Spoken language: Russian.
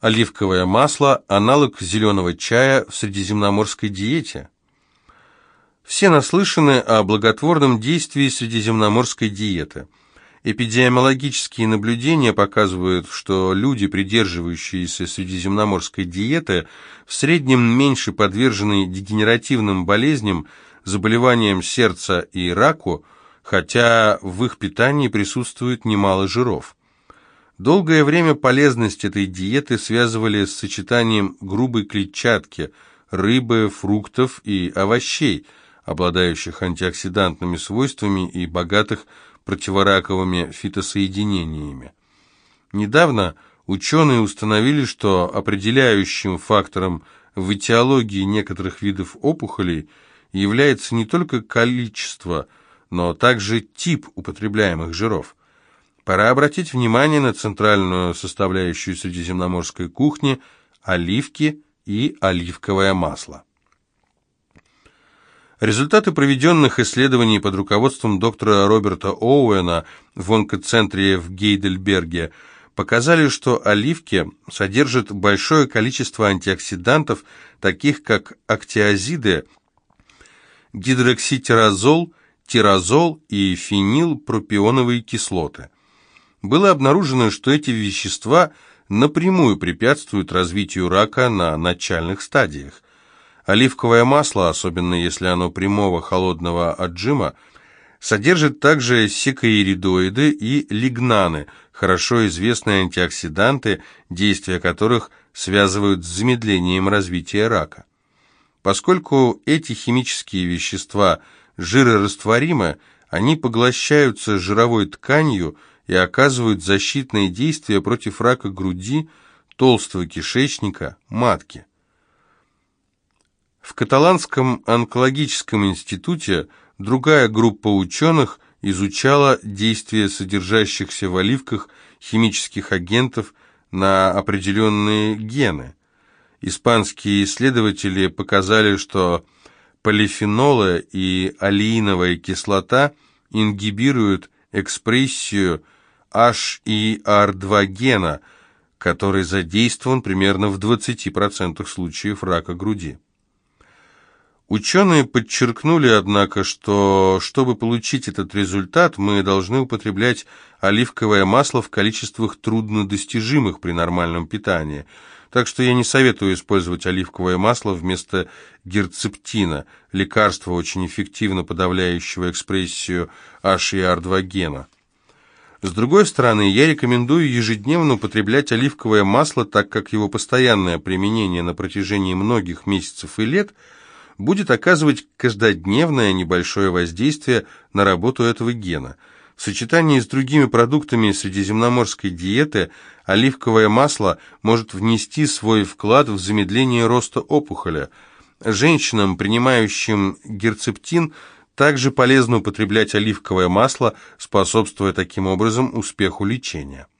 Оливковое масло – аналог зеленого чая в средиземноморской диете. Все наслышаны о благотворном действии средиземноморской диеты. Эпидемиологические наблюдения показывают, что люди, придерживающиеся средиземноморской диеты, в среднем меньше подвержены дегенеративным болезням, заболеваниям сердца и раку, хотя в их питании присутствует немало жиров. Долгое время полезность этой диеты связывали с сочетанием грубой клетчатки, рыбы, фруктов и овощей, обладающих антиоксидантными свойствами и богатых противораковыми фитосоединениями. Недавно ученые установили, что определяющим фактором в этиологии некоторых видов опухолей является не только количество, но также тип употребляемых жиров. Пора обратить внимание на центральную составляющую средиземноморской кухни – оливки и оливковое масло. Результаты проведенных исследований под руководством доктора Роберта Оуэна в онкоцентре в Гейдельберге показали, что оливки содержат большое количество антиоксидантов, таких как актиазиды, гидрокситиразол, тиразол и фенилпропионовые кислоты – было обнаружено, что эти вещества напрямую препятствуют развитию рака на начальных стадиях. Оливковое масло, особенно если оно прямого холодного отжима, содержит также секоиридоиды и лигнаны, хорошо известные антиоксиданты, действия которых связывают с замедлением развития рака. Поскольку эти химические вещества жирорастворимы, они поглощаются жировой тканью, и оказывают защитные действия против рака груди, толстого кишечника, матки. В Каталанском онкологическом институте другая группа ученых изучала действия содержащихся в оливках химических агентов на определенные гены. Испанские исследователи показали, что полифенолы и алииновая кислота ингибируют экспрессию HER2 гена, который задействован примерно в 20% случаев рака груди. Ученые подчеркнули, однако, что, чтобы получить этот результат, мы должны употреблять оливковое масло в количествах труднодостижимых при нормальном питании. Так что я не советую использовать оливковое масло вместо герцептина, лекарства, очень эффективно подавляющего экспрессию HER2 гена. С другой стороны, я рекомендую ежедневно употреблять оливковое масло, так как его постоянное применение на протяжении многих месяцев и лет будет оказывать каждодневное небольшое воздействие на работу этого гена. В сочетании с другими продуктами средиземноморской диеты оливковое масло может внести свой вклад в замедление роста опухоля. Женщинам, принимающим герцептин, также полезно употреблять оливковое масло, способствуя таким образом успеху лечения.